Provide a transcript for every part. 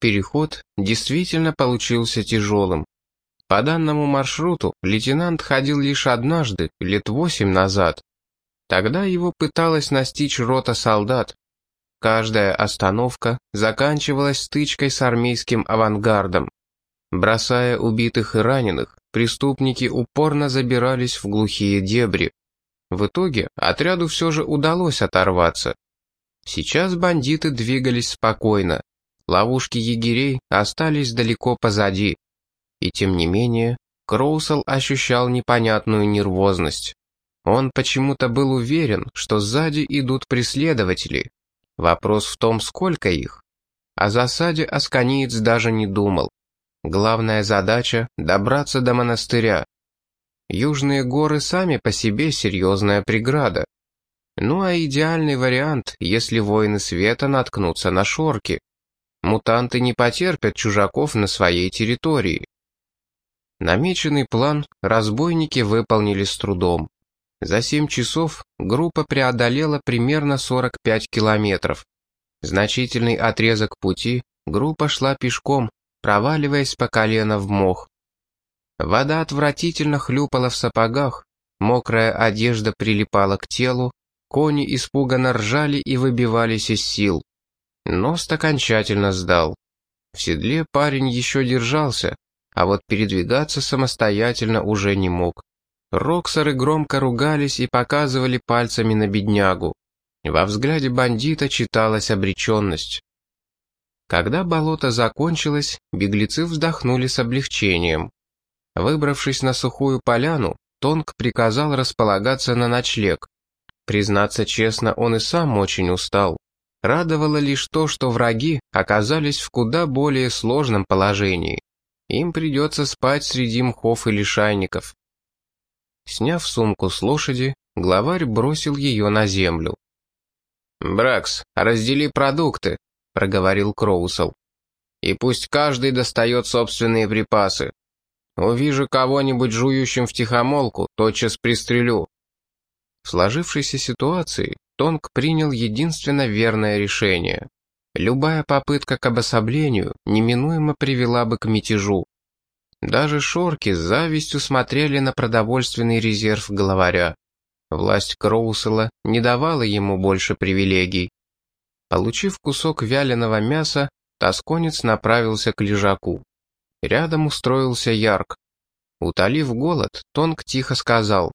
Переход действительно получился тяжелым. По данному маршруту лейтенант ходил лишь однажды, лет восемь назад. Тогда его пыталась настичь рота солдат. Каждая остановка заканчивалась стычкой с армейским авангардом. Бросая убитых и раненых, преступники упорно забирались в глухие дебри. В итоге отряду все же удалось оторваться. Сейчас бандиты двигались спокойно. Ловушки егерей остались далеко позади. И тем не менее, Кроусел ощущал непонятную нервозность. Он почему-то был уверен, что сзади идут преследователи. Вопрос в том, сколько их. О засаде Асканиец даже не думал. Главная задача — добраться до монастыря. Южные горы сами по себе серьезная преграда. Ну а идеальный вариант, если воины света наткнутся на шорки. Мутанты не потерпят чужаков на своей территории. Намеченный план разбойники выполнили с трудом. За 7 часов группа преодолела примерно 45 километров. Значительный отрезок пути группа шла пешком, проваливаясь по колено в мох. Вода отвратительно хлюпала в сапогах, мокрая одежда прилипала к телу, кони испуганно ржали и выбивались из сил. Ност окончательно сдал. В седле парень еще держался, а вот передвигаться самостоятельно уже не мог. Роксоры громко ругались и показывали пальцами на беднягу. Во взгляде бандита читалась обреченность. Когда болото закончилось, беглецы вздохнули с облегчением. Выбравшись на сухую поляну, Тонг приказал располагаться на ночлег. Признаться честно, он и сам очень устал. Радовало лишь то, что враги оказались в куда более сложном положении. Им придется спать среди мхов и лишайников. Сняв сумку с лошади, главарь бросил ее на землю. «Бракс, раздели продукты», — проговорил Кроусел. «И пусть каждый достает собственные припасы. Увижу кого-нибудь жующим в тихомолку, тотчас пристрелю». В сложившейся ситуации Тонг принял единственно верное решение. Любая попытка к обособлению неминуемо привела бы к мятежу. Даже шорки с завистью смотрели на продовольственный резерв главаря. Власть Кроусела не давала ему больше привилегий. Получив кусок вяленого мяса, тосконец направился к лежаку. Рядом устроился Ярк. Утолив голод, Тонг тихо сказал.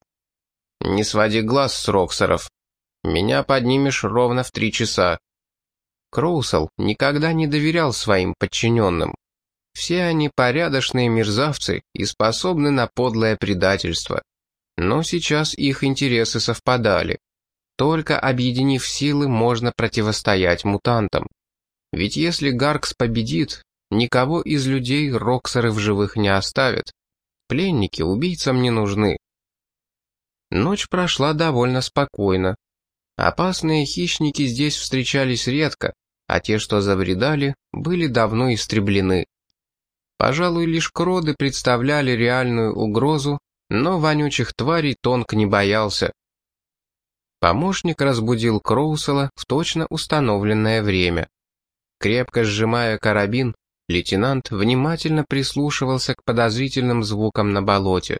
«Не своди глаз с Роксеров. Меня поднимешь ровно в три часа». Кроусел никогда не доверял своим подчиненным. Все они порядочные мерзавцы и способны на подлое предательство. Но сейчас их интересы совпадали. Только объединив силы, можно противостоять мутантам. Ведь если Гаркс победит, никого из людей Роксеры в живых не оставят. Пленники убийцам не нужны. Ночь прошла довольно спокойно. Опасные хищники здесь встречались редко, а те, что забредали, были давно истреблены. Пожалуй, лишь кроды представляли реальную угрозу, но вонючих тварей Тонк не боялся. Помощник разбудил Кроусела в точно установленное время. Крепко сжимая карабин, лейтенант внимательно прислушивался к подозрительным звукам на болоте.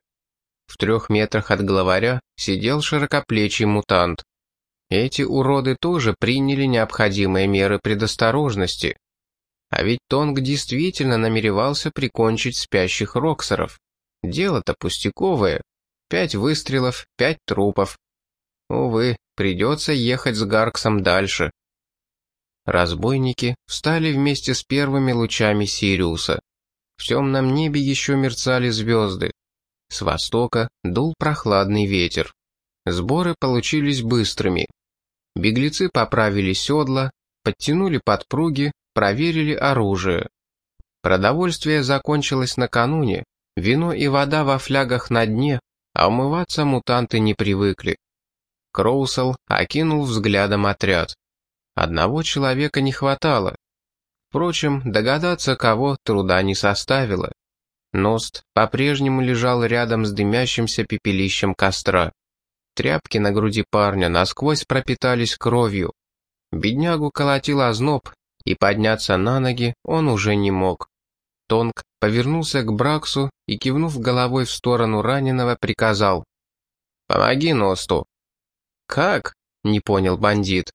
В трех метрах от главаря сидел широкоплечий мутант. Эти уроды тоже приняли необходимые меры предосторожности. А ведь Тонг действительно намеревался прикончить спящих роксеров. Дело-то пустяковое. Пять выстрелов, пять трупов. Увы, придется ехать с Гарксом дальше. Разбойники встали вместе с первыми лучами Сириуса. В темном небе еще мерцали звезды. С востока дул прохладный ветер. Сборы получились быстрыми. Беглецы поправили седла, подтянули подпруги, проверили оружие. Продовольствие закончилось накануне, вино и вода во флягах на дне, а умываться мутанты не привыкли. Кроусел окинул взглядом отряд. Одного человека не хватало. Впрочем, догадаться, кого труда не составило. Ност по-прежнему лежал рядом с дымящимся пепелищем костра. Тряпки на груди парня насквозь пропитались кровью. Беднягу колотил озноб, и подняться на ноги он уже не мог. Тонг повернулся к Браксу и, кивнув головой в сторону раненого, приказал. «Помоги Носту». «Как?» — не понял бандит.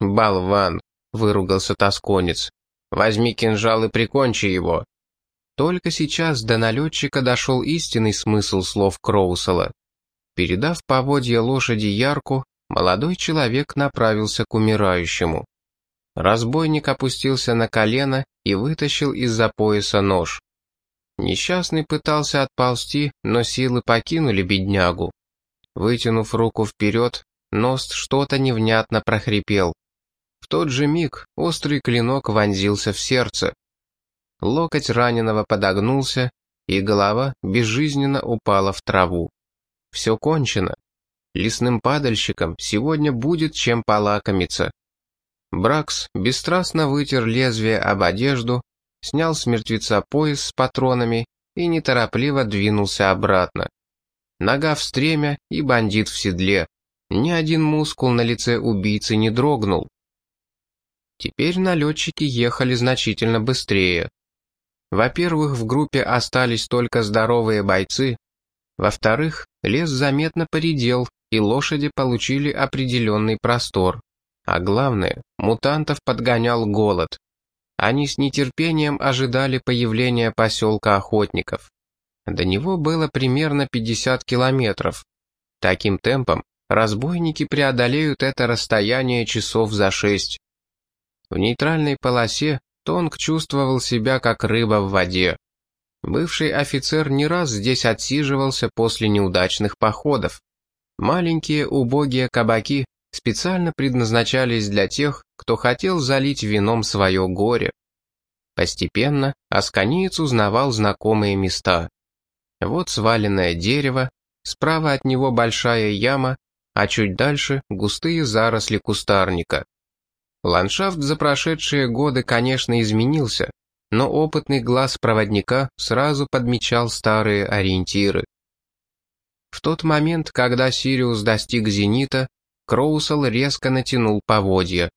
«Болван», — выругался тосконец. «Возьми кинжал и прикончи его». Только сейчас до налетчика дошел истинный смысл слов Кроусела. Передав поводья лошади Ярку, молодой человек направился к умирающему. Разбойник опустился на колено и вытащил из-за пояса нож. Несчастный пытался отползти, но силы покинули беднягу. Вытянув руку вперед, Ност что-то невнятно прохрипел. В тот же миг острый клинок вонзился в сердце. Локоть раненого подогнулся, и голова безжизненно упала в траву. Все кончено. Лесным падальщикам сегодня будет чем полакомиться. Бракс бесстрастно вытер лезвие об одежду, снял с мертвеца пояс с патронами и неторопливо двинулся обратно. Нога в стремя и бандит в седле. Ни один мускул на лице убийцы не дрогнул. Теперь налетчики ехали значительно быстрее. Во-первых, в группе остались только здоровые бойцы. Во-вторых, лес заметно поредел, и лошади получили определенный простор. А главное, мутантов подгонял голод. Они с нетерпением ожидали появления поселка охотников. До него было примерно 50 километров. Таким темпом разбойники преодолеют это расстояние часов за шесть. В нейтральной полосе Тонг чувствовал себя как рыба в воде. Бывший офицер не раз здесь отсиживался после неудачных походов. Маленькие убогие кабаки специально предназначались для тех, кто хотел залить вином свое горе. Постепенно Асканиец узнавал знакомые места. Вот сваленное дерево, справа от него большая яма, а чуть дальше густые заросли кустарника. Ландшафт за прошедшие годы, конечно, изменился, но опытный глаз проводника сразу подмечал старые ориентиры. В тот момент, когда Сириус достиг зенита, Кроусел резко натянул поводья.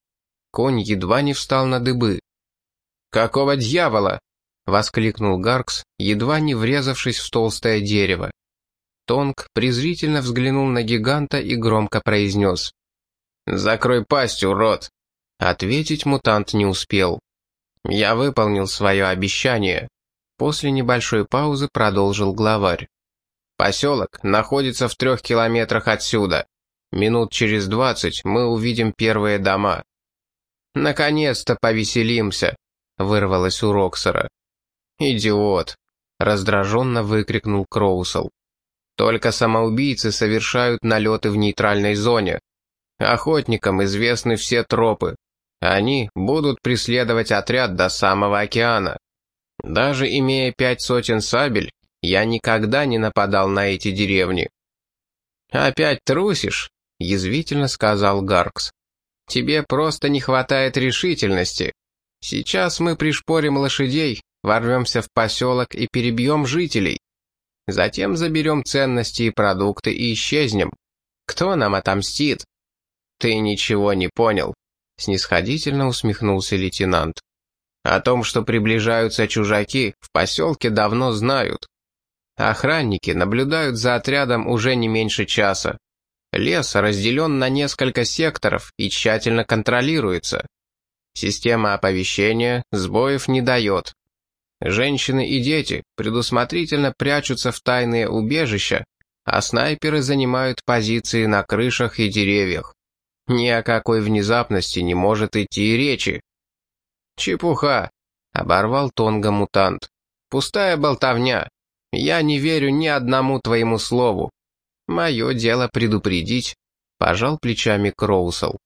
Конь едва не встал на дыбы. «Какого дьявола?» — воскликнул Гаркс, едва не врезавшись в толстое дерево. Тонг презрительно взглянул на гиганта и громко произнес. «Закрой пасть, урод!» Ответить мутант не успел. «Я выполнил свое обещание». После небольшой паузы продолжил главарь. «Поселок находится в трех километрах отсюда. Минут через двадцать мы увидим первые дома. «Наконец-то повеселимся!» — вырвалось у Роксера. «Идиот!» — раздраженно выкрикнул Кроусел. «Только самоубийцы совершают налеты в нейтральной зоне. Охотникам известны все тропы. Они будут преследовать отряд до самого океана. Даже имея пять сотен сабель, я никогда не нападал на эти деревни». «Опять трусишь?» язвительно сказал Гаркс. «Тебе просто не хватает решительности. Сейчас мы пришпорим лошадей, ворвемся в поселок и перебьем жителей. Затем заберем ценности и продукты и исчезнем. Кто нам отомстит?» «Ты ничего не понял», — снисходительно усмехнулся лейтенант. «О том, что приближаются чужаки, в поселке давно знают. Охранники наблюдают за отрядом уже не меньше часа. Лес разделен на несколько секторов и тщательно контролируется. Система оповещения сбоев не дает. Женщины и дети предусмотрительно прячутся в тайные убежища, а снайперы занимают позиции на крышах и деревьях. Ни о какой внезапности не может идти речи. «Чепуха!» — оборвал Тонга мутант. «Пустая болтовня. Я не верю ни одному твоему слову. Мое дело предупредить, пожал плечами Кроусел.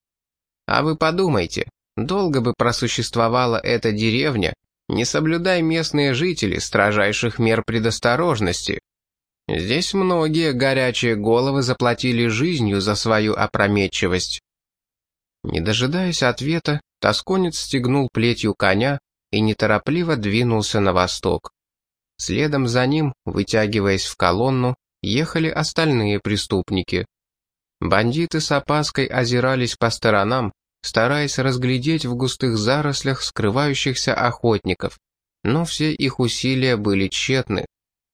А вы подумайте, долго бы просуществовала эта деревня, не соблюдай местные жители строжайших мер предосторожности. Здесь многие горячие головы заплатили жизнью за свою опрометчивость. Не дожидаясь ответа, тосконец стегнул плетью коня и неторопливо двинулся на восток. Следом за ним, вытягиваясь в колонну, ехали остальные преступники. Бандиты с опаской озирались по сторонам, стараясь разглядеть в густых зарослях скрывающихся охотников. Но все их усилия были тщетны.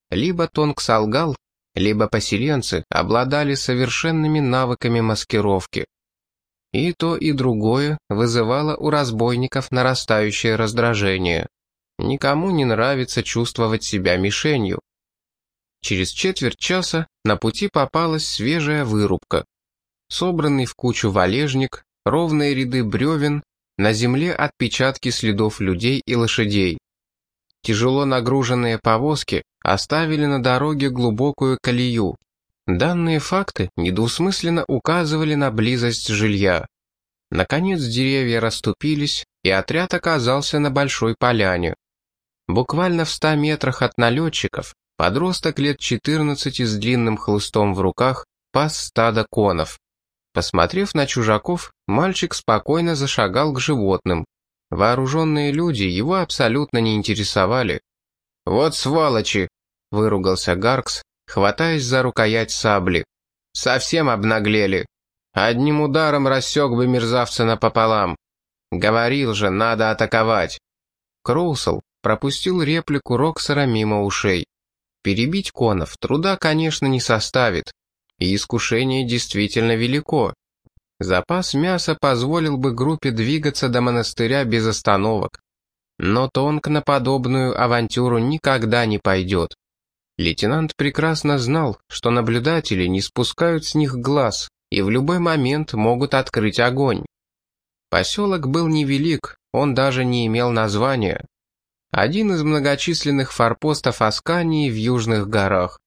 Либо Тонг солгал, либо поселенцы обладали совершенными навыками маскировки. И то, и другое вызывало у разбойников нарастающее раздражение. Никому не нравится чувствовать себя мишенью. Через четверть часа на пути попалась свежая вырубка. Собранный в кучу валежник, ровные ряды бревен, на земле отпечатки следов людей и лошадей. Тяжело нагруженные повозки оставили на дороге глубокую колею. Данные факты недвусмысленно указывали на близость жилья. Наконец деревья расступились, и отряд оказался на большой поляне. Буквально в ста метрах от налетчиков подросток лет 14 с длинным хлыстом в руках пас стадо конов. Посмотрев на чужаков, мальчик спокойно зашагал к животным. Вооруженные люди его абсолютно не интересовали. «Вот сволочи!» — выругался Гаркс, хватаясь за рукоять сабли. «Совсем обнаглели. Одним ударом рассек бы мерзавца напополам. Говорил же, надо атаковать». Кроусел пропустил реплику Роксера мимо ушей. Перебить конов труда, конечно, не составит, и искушение действительно велико. Запас мяса позволил бы группе двигаться до монастыря без остановок. Но Тонк на подобную авантюру никогда не пойдет. Лейтенант прекрасно знал, что наблюдатели не спускают с них глаз и в любой момент могут открыть огонь. Поселок был невелик, он даже не имел названия. Один из многочисленных форпостов Аскании в южных горах.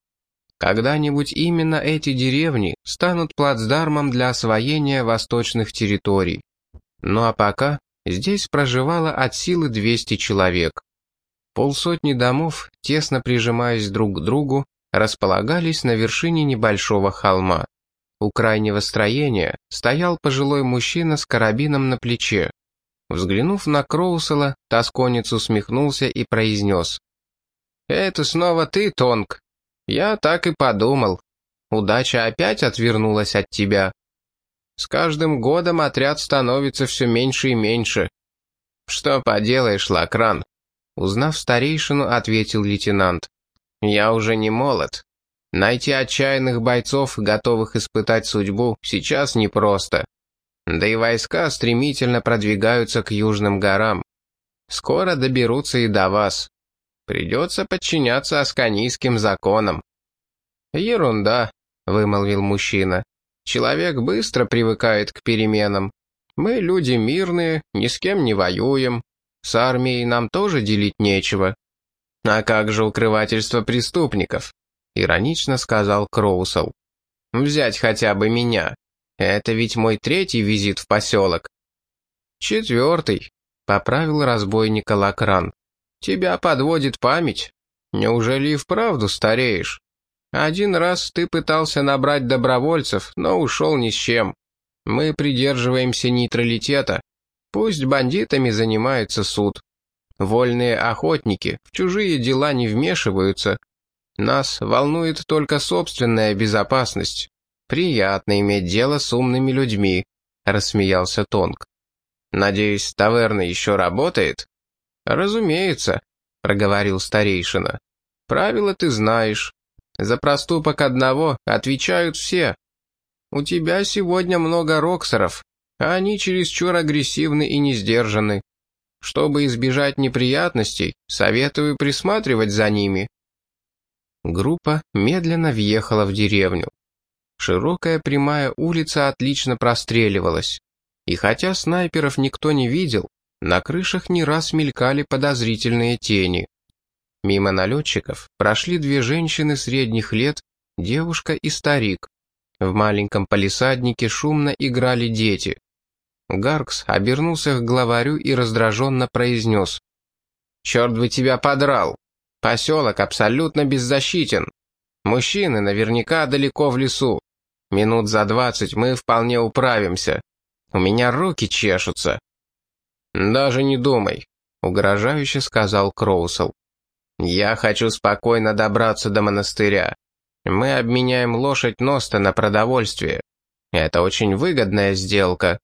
Когда-нибудь именно эти деревни станут плацдармом для освоения восточных территорий. Ну а пока здесь проживало от силы 200 человек. Полсотни домов, тесно прижимаясь друг к другу, располагались на вершине небольшого холма. У крайнего строения стоял пожилой мужчина с карабином на плече. Взглянув на Кроусела, тосконец усмехнулся и произнес. «Это снова ты, Тонг. Я так и подумал. Удача опять отвернулась от тебя. С каждым годом отряд становится все меньше и меньше. Что поделаешь, Лакран?» Узнав старейшину, ответил лейтенант. «Я уже не молод. Найти отчаянных бойцов, готовых испытать судьбу, сейчас непросто. Да и войска стремительно продвигаются к южным горам. Скоро доберутся и до вас. Придется подчиняться асканийским законам». «Ерунда», — вымолвил мужчина. «Человек быстро привыкает к переменам. Мы люди мирные, ни с кем не воюем. С армией нам тоже делить нечего». «А как же укрывательство преступников?» — иронично сказал Кроусел. «Взять хотя бы меня. Это ведь мой третий визит в поселок». «Четвертый», — поправил разбойника Лакран. Тебя подводит память. Неужели и вправду стареешь? Один раз ты пытался набрать добровольцев, но ушел ни с чем. Мы придерживаемся нейтралитета. Пусть бандитами занимается суд. Вольные охотники в чужие дела не вмешиваются. Нас волнует только собственная безопасность. Приятно иметь дело с умными людьми», — рассмеялся Тонг. «Надеюсь, таверна еще работает?» «Разумеется», — проговорил старейшина. «Правила ты знаешь. За проступок одного отвечают все. У тебя сегодня много роксеров, а они чересчур агрессивны и не сдержаны. Чтобы избежать неприятностей, советую присматривать за ними». Группа медленно въехала в деревню. Широкая прямая улица отлично простреливалась. И хотя снайперов никто не видел, на крышах не раз мелькали подозрительные тени. Мимо налетчиков прошли две женщины средних лет, девушка и старик. В маленьком палисаднике шумно играли дети. Гаркс обернулся к главарю и раздраженно произнес. «Черт бы тебя подрал! Поселок абсолютно беззащитен. Мужчины наверняка далеко в лесу. Минут за двадцать мы вполне управимся. У меня руки чешутся. «Даже не думай», — угрожающе сказал Кроусел. «Я хочу спокойно добраться до монастыря. Мы обменяем лошадь Носта на продовольствие. Это очень выгодная сделка.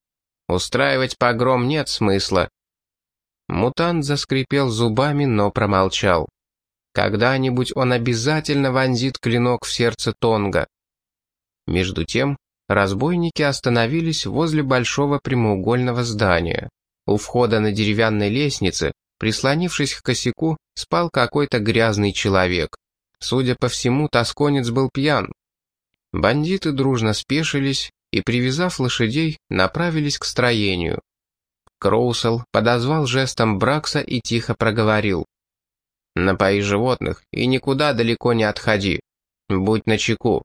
Устраивать погром нет смысла». Мутант заскрипел зубами, но промолчал. Когда-нибудь он обязательно вонзит клинок в сердце Тонга. Между тем, разбойники остановились возле большого прямоугольного здания. У входа на деревянной лестнице, прислонившись к косяку, спал какой-то грязный человек. Судя по всему, тосконец был пьян. Бандиты дружно спешились и, привязав лошадей, направились к строению. Кроусел подозвал жестом Бракса и тихо проговорил. «Напои животных и никуда далеко не отходи. Будь начеку.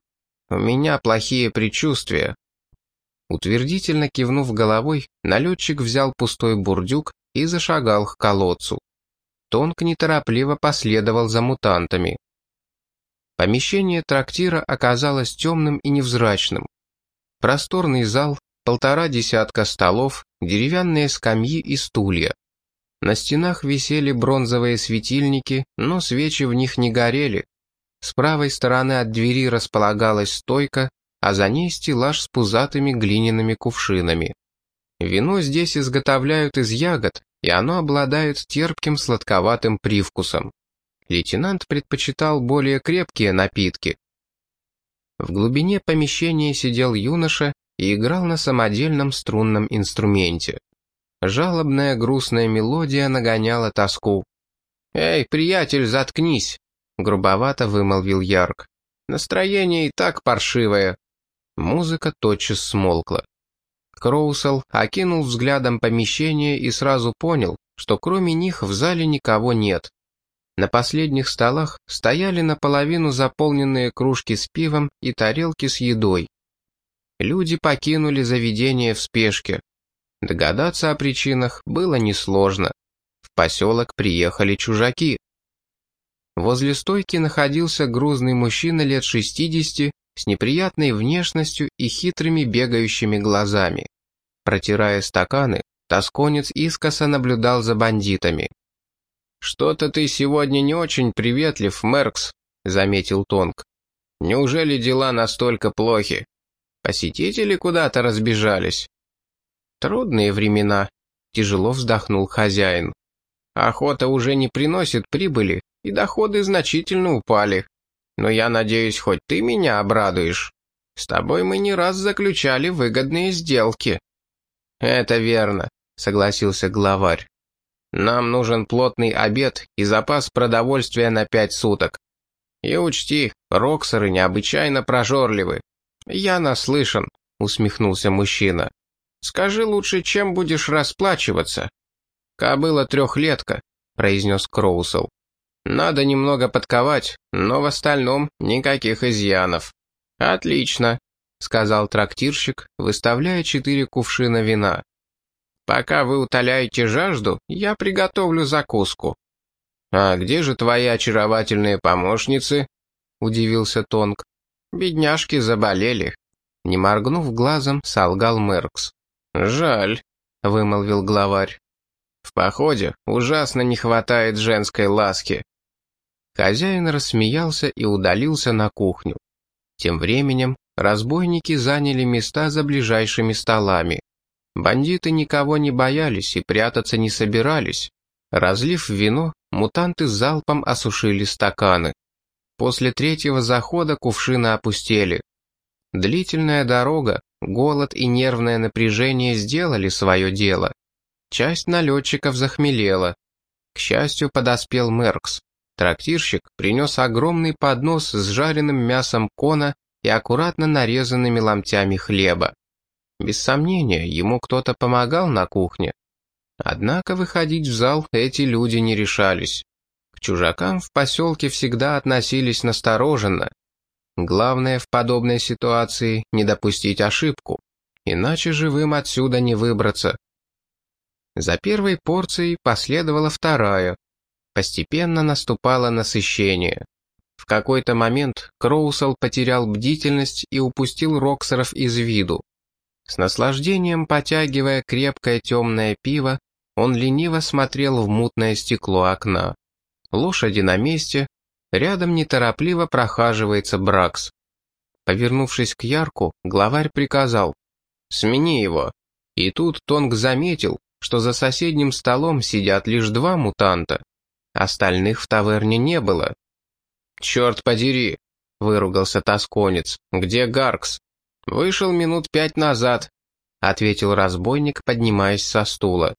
У меня плохие предчувствия». Утвердительно кивнув головой, налетчик взял пустой бурдюк и зашагал к колодцу. Тонк неторопливо последовал за мутантами. Помещение трактира оказалось темным и невзрачным. Просторный зал, полтора десятка столов, деревянные скамьи и стулья. На стенах висели бронзовые светильники, но свечи в них не горели. С правой стороны от двери располагалась стойка, а за ней стеллаж с пузатыми глиняными кувшинами. Вино здесь изготовляют из ягод, и оно обладает терпким сладковатым привкусом. Лейтенант предпочитал более крепкие напитки. В глубине помещения сидел юноша и играл на самодельном струнном инструменте. Жалобная грустная мелодия нагоняла тоску. «Эй, приятель, заткнись!» — грубовато вымолвил Ярк. «Настроение и так паршивое». Музыка тотчас смолкла. Кроусел окинул взглядом помещение и сразу понял, что кроме них в зале никого нет. На последних столах стояли наполовину заполненные кружки с пивом и тарелки с едой. Люди покинули заведение в спешке. Догадаться о причинах было несложно. В поселок приехали чужаки. Возле стойки находился грузный мужчина лет 60 с неприятной внешностью и хитрыми бегающими глазами. Протирая стаканы, тосконец искоса наблюдал за бандитами. «Что-то ты сегодня не очень приветлив, Меркс», — заметил Тонг. «Неужели дела настолько плохи? Посетители куда-то разбежались?» «Трудные времена», — тяжело вздохнул хозяин. «Охота уже не приносит прибыли, и доходы значительно упали. Но я надеюсь, хоть ты меня обрадуешь. С тобой мы не раз заключали выгодные сделки». «Это верно», — согласился главарь. «Нам нужен плотный обед и запас продовольствия на пять суток. И учти, роксеры необычайно прожорливы. Я наслышан», — усмехнулся мужчина. «Скажи лучше, чем будешь расплачиваться?» «Кобыла трехлетка», — произнес Кроусел. «Надо немного подковать, но в остальном никаких изъянов». «Отлично», — сказал трактирщик, выставляя четыре кувшина вина. «Пока вы утоляете жажду, я приготовлю закуску». «А где же твои очаровательные помощницы?» — удивился Тонг. «Бедняжки заболели». Не моргнув глазом, солгал Меркс. «Жаль», — вымолвил главарь. «В походе ужасно не хватает женской ласки». Хозяин рассмеялся и удалился на кухню. Тем временем разбойники заняли места за ближайшими столами. Бандиты никого не боялись и прятаться не собирались. Разлив вино, мутанты залпом осушили стаканы. После третьего захода кувшины опустели. Длительная дорога, голод и нервное напряжение сделали свое дело. Часть налетчиков захмелела. К счастью, подоспел Меркс. Трактирщик принес огромный поднос с жареным мясом кона и аккуратно нарезанными ломтями хлеба. Без сомнения, ему кто-то помогал на кухне. Однако выходить в зал эти люди не решались. К чужакам в поселке всегда относились настороженно. Главное в подобной ситуации не допустить ошибку, иначе живым отсюда не выбраться. За первой порцией последовала вторая. Постепенно наступало насыщение. В какой-то момент Кроусел потерял бдительность и упустил Роксеров из виду. С наслаждением потягивая крепкое темное пиво, он лениво смотрел в мутное стекло окна. Лошади на месте, рядом неторопливо прохаживается Бракс. Повернувшись к Ярку, главарь приказал «Смени его». И тут Тонг заметил, что за соседним столом сидят лишь два мутанта. Остальных в таверне не было. «Черт подери!» — выругался тосконец. «Где Гаркс?» «Вышел минут пять назад», — ответил разбойник, поднимаясь со стула.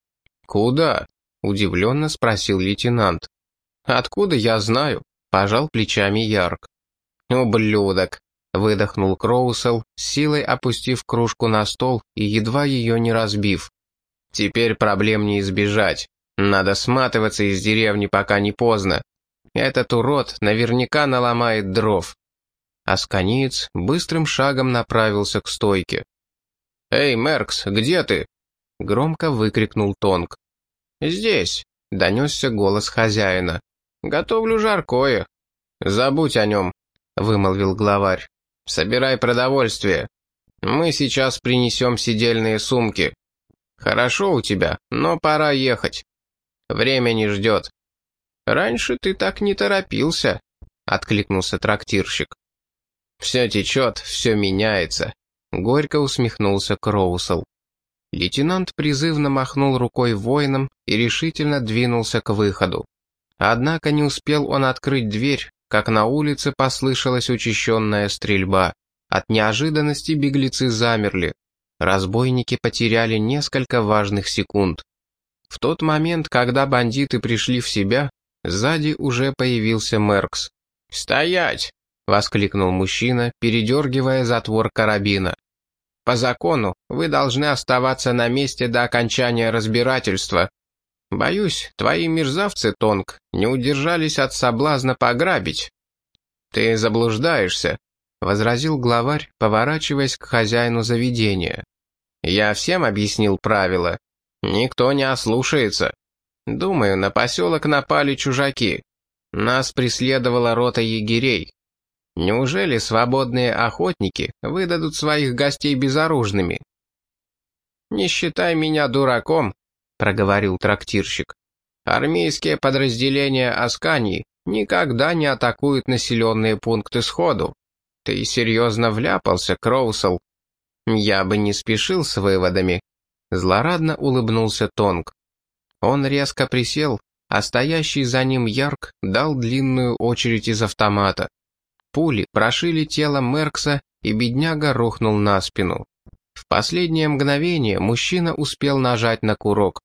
«Куда?» — удивленно спросил лейтенант. «Откуда я знаю?» — пожал плечами Ярк. «Ублюдок!» — выдохнул Кроусел, силой опустив кружку на стол и едва ее не разбив. «Теперь проблем не избежать. Надо сматываться из деревни, пока не поздно. Этот урод наверняка наломает дров». Асканиец быстрым шагом направился к стойке. «Эй, Меркс, где ты?» — громко выкрикнул Тонг. «Здесь», — донесся голос хозяина. «Готовлю жаркое». «Забудь о нем», — вымолвил главарь. «Собирай продовольствие. Мы сейчас принесем сидельные сумки. Хорошо у тебя, но пора ехать. Время не ждет». «Раньше ты так не торопился», — откликнулся трактирщик. «Все течет, все меняется», — горько усмехнулся Кроусел. Лейтенант призывно махнул рукой воинам и решительно двинулся к выходу. Однако не успел он открыть дверь, как на улице послышалась учащенная стрельба. От неожиданности беглецы замерли. Разбойники потеряли несколько важных секунд. В тот момент, когда бандиты пришли в себя, сзади уже появился Меркс. «Стоять!» — воскликнул мужчина, передергивая затвор карабина. «По закону вы должны оставаться на месте до окончания разбирательства. Боюсь, твои мерзавцы, Тонг, не удержались от соблазна пограбить». «Ты заблуждаешься», — возразил главарь, поворачиваясь к хозяину заведения. «Я всем объяснил правила. Никто не ослушается. Думаю, на поселок напали чужаки. Нас преследовала рота егерей. Неужели свободные охотники выдадут своих гостей безоружными? Не считай меня дураком, — проговорил трактирщик. «Армейские подразделения Аскании никогда не атакуют населенные пункты сходу. Ты серьезно вляпался, Кроусел?» «Я бы не спешил с выводами», — злорадно улыбнулся Тонг. Он резко присел, а стоящий за ним Ярк дал длинную очередь из автомата. Пули прошили тело Меркса, и бедняга рухнул на спину. В последнее мгновение мужчина успел нажать на курок.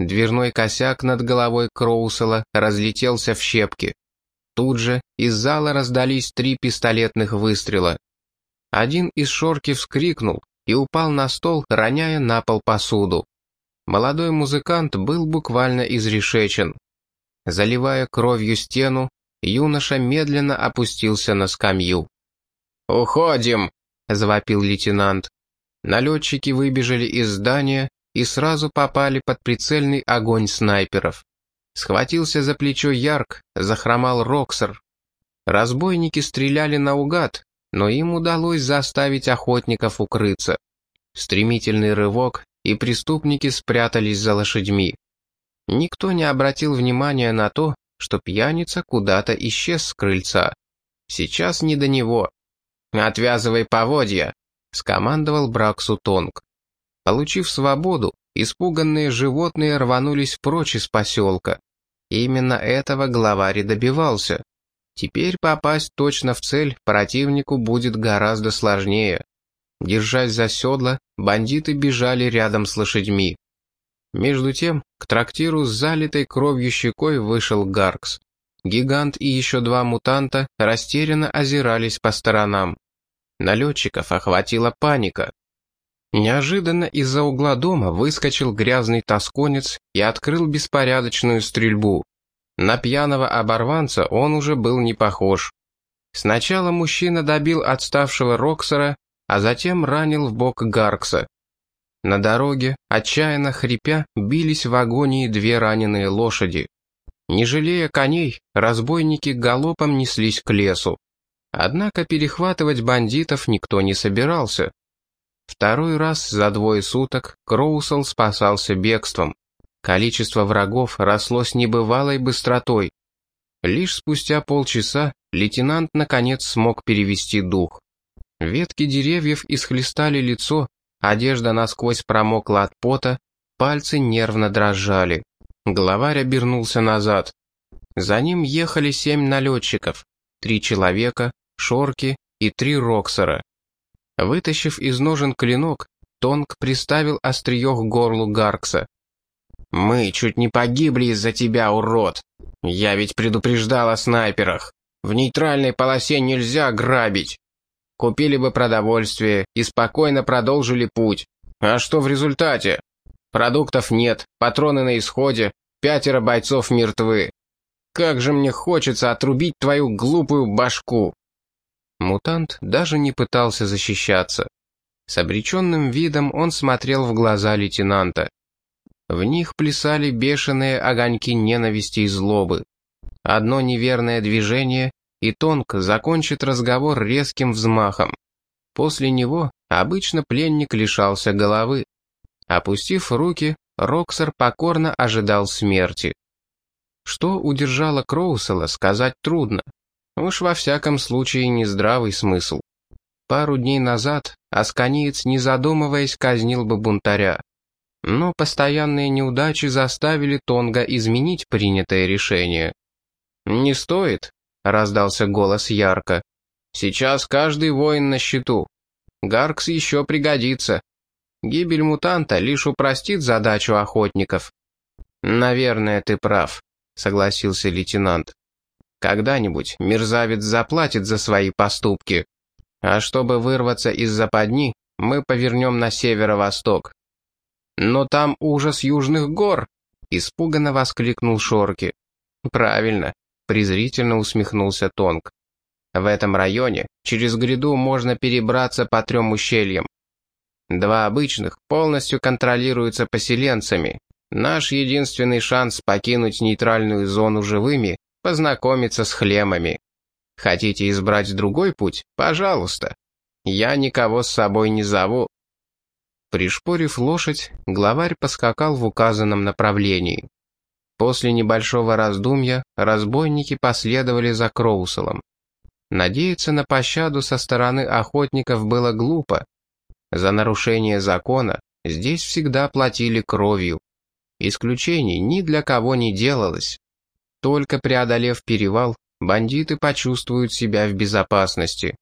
Дверной косяк над головой Кроусела разлетелся в щепки. Тут же из зала раздались три пистолетных выстрела. Один из шорки вскрикнул и упал на стол, роняя на пол посуду. Молодой музыкант был буквально изрешечен. Заливая кровью стену, юноша медленно опустился на скамью. «Уходим!» — завопил лейтенант. Налетчики выбежали из здания и сразу попали под прицельный огонь снайперов. Схватился за плечо Ярк, захромал Роксер. Разбойники стреляли наугад, но им удалось заставить охотников укрыться. Стремительный рывок, и преступники спрятались за лошадьми. Никто не обратил внимания на то, что пьяница куда-то исчез с крыльца. Сейчас не до него. «Отвязывай поводья», — скомандовал Браксу Тонг. Получив свободу, испуганные животные рванулись прочь из поселка. Именно этого главарь и добивался. Теперь попасть точно в цель противнику будет гораздо сложнее. Держась за седла, бандиты бежали рядом с лошадьми. Между тем, к трактиру с залитой кровью щекой вышел Гаркс. Гигант и еще два мутанта растерянно озирались по сторонам. Налетчиков охватила паника. Неожиданно из-за угла дома выскочил грязный тосконец и открыл беспорядочную стрельбу. На пьяного оборванца он уже был не похож. Сначала мужчина добил отставшего Роксера, а затем ранил в бок Гаркса. На дороге, отчаянно хрипя, бились в агонии две раненые лошади. Не жалея коней, разбойники галопом неслись к лесу. Однако перехватывать бандитов никто не собирался. Второй раз за двое суток Кроусел спасался бегством. Количество врагов росло с небывалой быстротой. Лишь спустя полчаса лейтенант наконец смог перевести дух. Ветки деревьев исхлестали лицо, одежда насквозь промокла от пота, пальцы нервно дрожали. Главарь обернулся назад. За ним ехали семь налетчиков, три человека, шорки и три роксера. Вытащив из ножен клинок, Тонг приставил острие к горлу Гаркса. «Мы чуть не погибли из-за тебя, урод! Я ведь предупреждал о снайперах. В нейтральной полосе нельзя грабить. Купили бы продовольствие и спокойно продолжили путь. А что в результате? Продуктов нет, патроны на исходе, пятеро бойцов мертвы. Как же мне хочется отрубить твою глупую башку!» Мутант даже не пытался защищаться. С обреченным видом он смотрел в глаза лейтенанта. В них плясали бешеные огоньки ненависти и злобы. Одно неверное движение, и Тонк закончит разговор резким взмахом. После него обычно пленник лишался головы. Опустив руки, Роксер покорно ожидал смерти. Что удержало Кроусела, сказать трудно. Уж во всяком случае не здравый смысл. Пару дней назад Асканиец, не задумываясь, казнил бы бунтаря. Но постоянные неудачи заставили Тонга изменить принятое решение. «Не стоит», — раздался голос ярко. «Сейчас каждый воин на счету. Гаркс еще пригодится. Гибель мутанта лишь упростит задачу охотников». «Наверное, ты прав», — согласился лейтенант. «Когда-нибудь мерзавец заплатит за свои поступки. А чтобы вырваться из западни, мы повернем на северо-восток. «Но там ужас южных гор!» — испуганно воскликнул Шорки. «Правильно», — презрительно усмехнулся Тонг. «В этом районе через гряду можно перебраться по трем ущельям. Два обычных полностью контролируются поселенцами. Наш единственный шанс покинуть нейтральную зону живыми — познакомиться с хлемами. Хотите избрать другой путь? Пожалуйста. Я никого с собой не зову, Пришпорив лошадь, главарь поскакал в указанном направлении. После небольшого раздумья разбойники последовали за Кроуселом. Надеяться на пощаду со стороны охотников было глупо. За нарушение закона здесь всегда платили кровью. Исключений ни для кого не делалось. Только преодолев перевал, бандиты почувствуют себя в безопасности.